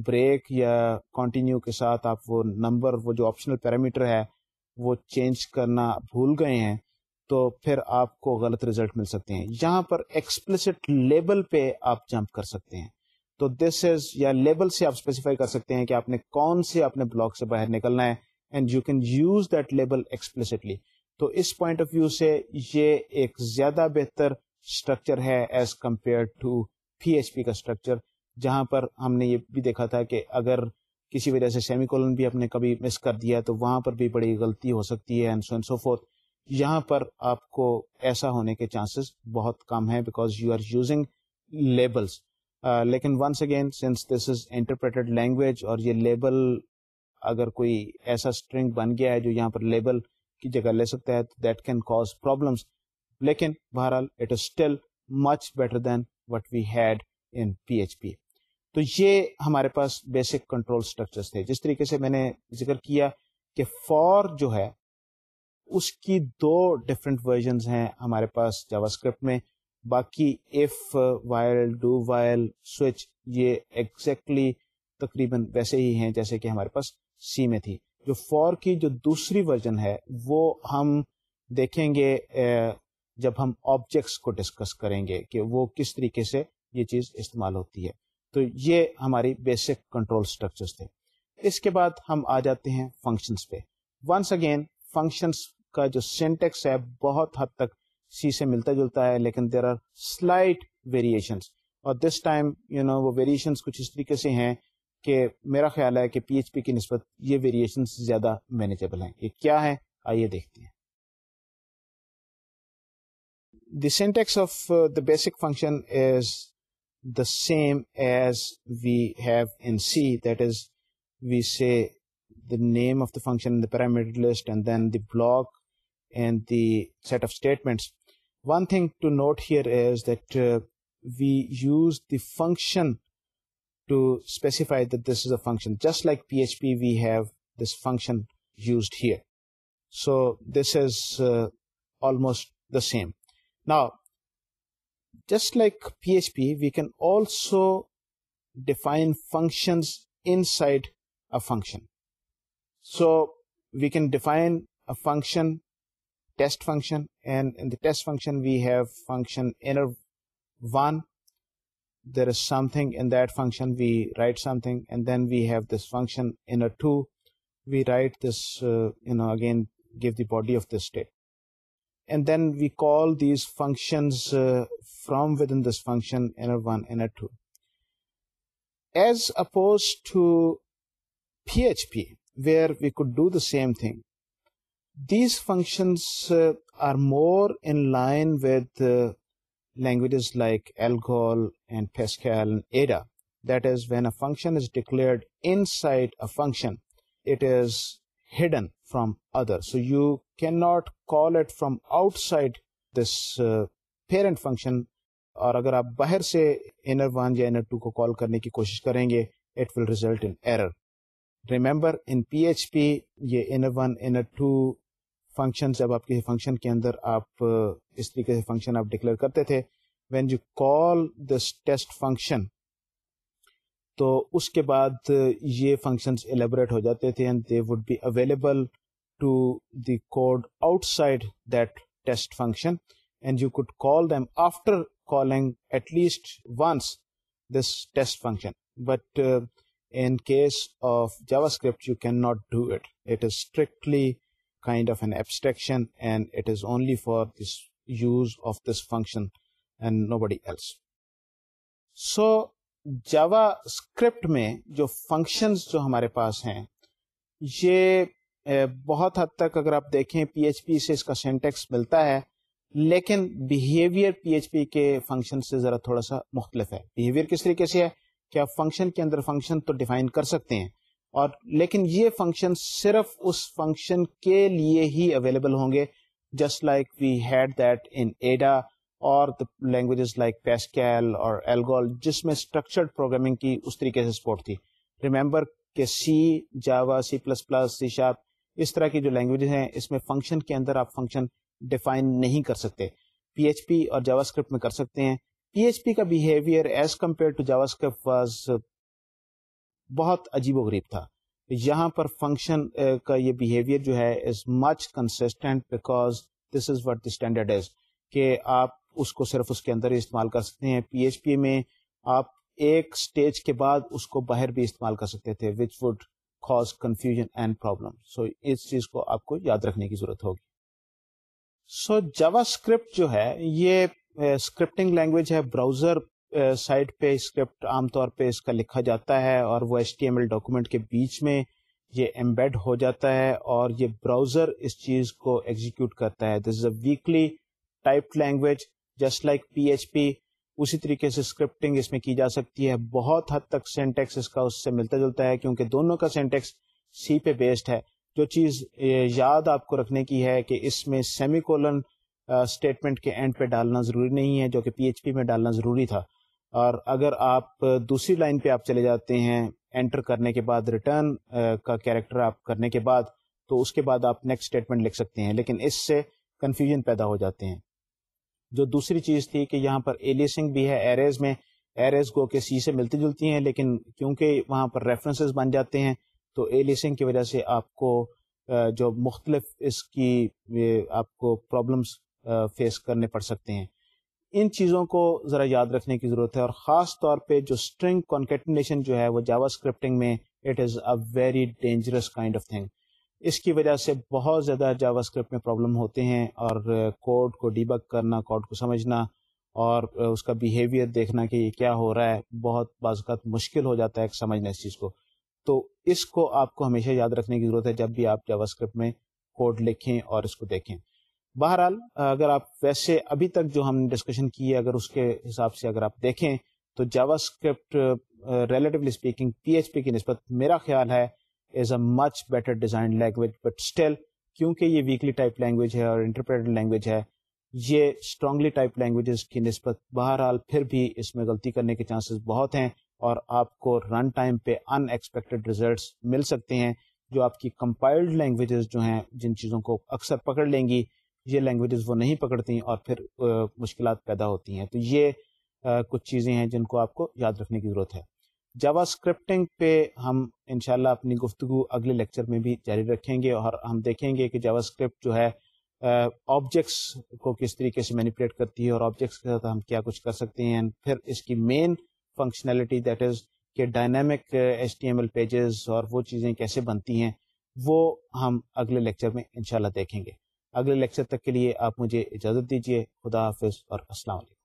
بریک یا کنٹینیو کے ساتھ آپ وہ نمبر وہ جو آپشنل پیرامیٹر ہے وہ چینج کرنا بھول گئے ہیں تو پھر آپ کو غلط ریزلٹ مل سکتے ہیں یہاں پر ایکسپلسٹ لیبل پہ آپ جمپ کر سکتے ہیں تو دس از یا لیبل سے آپ اسپیسیفائی کر سکتے ہیں کہ آپ نے کون سے اپنے بلاک سے باہر نکلنا ہے and you can use that label explicitly تو اس پوائنٹ آف ویو سے یہ ایک زیادہ بہتر اسٹرکچر ہے as compare to P H P کا اسٹرکچر جہاں پر ہم نے یہ بھی دیکھا تھا کہ اگر کسی وجہ سے سیمی کولن بھی آپ نے کبھی مس کر دیا تو وہاں پر بھی بڑی غلطی ہو سکتی ہے اینڈ سوینڈ سو فورتھ یہاں پر آپ کو ایسا ہونے کے چانسز بہت کم ہیں because you are using labels لیکن once again since this is interpreted language اور یہ لیبل اگر کوئی ایسا اسٹرنگ بن گیا ہے جو یہاں پر لیبل کی جگہ لے سکتا ہے تو دیٹ کین کاز پرابلمس لیکن بہرحال it is still much better than what we had in P H P تو یہ ہمارے پاس بیسک کنٹرول اسٹرکچر تھے جس طریقے سے میں نے ذکر کیا کہ فور جو ہے اس کی دو ڈفرینٹ ورژنز ہیں ہمارے پاس اسکرپٹ میں باقی if while do while switch یہ ایگزیکٹلی تقریباً ویسے ہی ہیں جیسے کہ ہمارے پاس سی میں تھی جو فور کی جو دوسری ورژن ہے وہ ہم دیکھیں گے جب ہم آبجیکٹس کو ڈسکس کریں گے کہ وہ کس طریقے سے یہ چیز استعمال ہوتی ہے تو یہ ہماری بیسک کنٹرول اسٹرکچر اس کے بعد ہم آ جاتے ہیں فنکشنس پہ ونس اگین فنکشنس کا جو سینٹیکس ہے بہت حد تک سی سے ملتا جلتا ہے لیکن دیر آر سلائٹ ویریشنس اور دس ٹائم یو نو وہ ویریشنس کچھ اس طریقے سے ہیں کہ میرا خیال ہے کہ پی ایچ پی کی نسبت یہ ویریشنس زیادہ مینیجیبل ہیں یہ کیا ہے آئیے دیکھتے ہیں the syntax of the basic function is the same as we have in C, that is, we say the name of the function in the parameter list and then the block and the set of statements. One thing to note here is that uh, we use the function to specify that this is a function. Just like PHP, we have this function used here. So this is uh, almost the same. Now, just like PHP, we can also define functions inside a function. So we can define a function, test function, and in the test function we have function inner1. There is something in that function, we write something, and then we have this function inner2. We write this, uh, again, give the body of this state and then we call these functions uh, from within this function inner1, inner2. As opposed to PHP, where we could do the same thing, these functions uh, are more in line with uh, languages like ALGOL and Pascal and Ada. That is, when a function is declared inside a function, it is hidden from other so you can not call from outside outside this function اور اگر آپ باہر سے one یا two کو call کرنے کی کوشش کریں گے یہ جب آپ کے فنکشن کے اندر آپ اس طریقے سے فنکشن آپ ڈکلیئر کرتے تھے when you call this test function تو اس کے بعد یہ فنکشنز الیبریٹ ہو جاتے تھے and they would be available to the code outside that test function and you could call them after calling at least once this test function but in case of JavaScript strictly kind of an abstraction and it is only for this use of this function and nobody else so جوا script میں جو functions جو ہمارے پاس ہیں یہ بہت حد تک اگر آپ دیکھیں پی ایچ پی سے اس کا سینٹیکس ملتا ہے لیکن بیہیویئر پی ایچ پی کے فنکشن سے ذرا تھوڑا سا مختلف ہے بیہیویئر کس طریقے سے ہے کیا فنکشن کے اندر فنکشن تو ڈیفائن کر سکتے ہیں اور لیکن یہ فنکشن صرف اس فنکشن کے لیے ہی اویلیبل ہوں گے just like we had that in Ada اور لینگویجز لائک پیسکیل اور ایلگول جس میں اسٹرکچرڈ پروگرامنگ کی اس طریقے سے سپورٹ تھی ریمبر کہ C Java C plus plus C sharp اس طرح کی جو لینگویج ہیں اس میں فنکشن کے اندر آپ فنکشن ڈیفائن نہیں کر سکتے پی ایچ پی اور جاوا اسکرپٹ میں کر سکتے ہیں پی ایچ پی کا بہیویئر فنکشن کا یہ جو ہے is much consistent because this is what آپ اس کو صرف اس کے اندر ہی استعمال کر سکتے ہیں پی ایچ پی میں آپ ایک اسٹیج کے بعد اس کو باہر بھی استعمال کر سکتے تھے وچ وڈ اس چیز کو آپ کو یاد رکھنے کی ضرورت ہوگی سو اسکرپٹ جو ہے یہ اسکرپٹنگ لینگویج ہے براؤزر سائٹ پہ اسکرپٹ عام طور پہ اس کا لکھا جاتا ہے اور وہ H T M L document کے بیچ میں یہ ایمبیڈ ہو جاتا ہے اور یہ براؤزر اس چیز کو ایگزیکیوٹ کرتا ہے this is a weakly typed language just like P H P اسی طریقے سے اسکرپٹنگ اس میں کی جا سکتی ہے بہت حد تک سینٹیکس اس کا اس سے ملتا جلتا ہے کیونکہ دونوں کا سینٹیکس سی پہ بیسڈ ہے جو چیز یاد آپ کو رکھنے کی ہے کہ اس میں سیمی کولن اسٹیٹمنٹ کے اینڈ پہ ڈالنا ضروری نہیں ہے جو کہ پی ایچ پی میں ڈالنا ضروری تھا اور اگر آپ دوسری لائن پہ آپ چلے جاتے ہیں انٹر کرنے کے بعد ریٹرن کا کیریکٹر آپ کرنے کے بعد تو اس کے بعد آپ نیکسٹ اسٹیٹمنٹ لکھ سکتے ہیں لیکن اس سے کنفیوژن پیدا ہو جاتے ہیں جو دوسری چیز تھی کہ یہاں پر ایلیسنگ بھی ہے ایریز میں ایریز گو کے سی سے ملتی جلتی ہیں لیکن کیونکہ وہاں پر ریفرنسز بن جاتے ہیں تو ایلیسنگ کی وجہ سے آپ کو جو مختلف اس کی آپ کو پرابلمس فیس کرنے پڑ سکتے ہیں ان چیزوں کو ذرا یاد رکھنے کی ضرورت ہے اور خاص طور پہ جو اسٹرنگ کانکیٹنیشن جو ہے وہ جاوا اسکرپٹنگ میں it is a very dangerous kind of thing اس کی وجہ سے بہت زیادہ جاوا اسکرپٹ میں پرابلم ہوتے ہیں اور کوڈ کو ڈیبک کرنا کوڈ کو سمجھنا اور اس کا بیہیویئر دیکھنا کہ یہ کیا ہو رہا ہے بہت بعض اوقات مشکل ہو جاتا ہے سمجھنا اس چیز کو تو اس کو آپ کو ہمیشہ یاد رکھنے کی ضرورت ہے جب بھی آپ جاوا اسکرپٹ میں کوڈ لکھیں اور اس کو دیکھیں بہرحال اگر آپ ویسے ابھی تک جو ہم نے ڈسکشن کی ہے اگر اس کے حساب سے اگر آپ دیکھیں تو JavaScript relatively speaking P H P کی نسبت میرا خیال ہے is a much better design language but still کیونکہ یہ ویکلی ٹائپ لینگویج ہے اور انٹرپریٹڈ لینگویج ہے یہ اسٹرانگلی ٹائپ لینگویجز کی نسبت بہرحال پھر بھی اس میں غلطی کرنے کے چانسز بہت ہیں اور آپ کو رن ٹائم پہ ان ایکسپیکٹڈ ریزلٹس مل سکتے ہیں جو آپ کی کمپائلڈ لینگویجز جو ہیں جن چیزوں کو اکثر پکڑ لیں گی یہ لینگویجز وہ نہیں پکڑتی اور پھر مشکلات پیدا ہوتی ہیں تو یہ کچھ چیزیں ہیں جن کو آپ کو یاد رکھنے کی ضرورت ہے جاوا اسکرپٹنگ پہ ہم انشاءاللہ اپنی گفتگو اگلے لیکچر میں بھی جاری رکھیں گے اور ہم دیکھیں گے کہ جاوا اسکرپٹ جو ہے آبجیکٹس کو کس طریقے سے مینیپولیٹ کرتی ہے اور آبجیکٹس کے ساتھ ہم کیا کچھ کر سکتے ہیں پھر اس کی مین فنکشنالٹی دیٹ از کہ dynamic H T M L pages اور وہ چیزیں کیسے بنتی ہیں وہ ہم اگلے لیکچر میں انشاءاللہ دیکھیں گے اگلے لیکچر تک کے لیے آپ مجھے اجازت دیجیے خدا حافظ اور السلام علیکم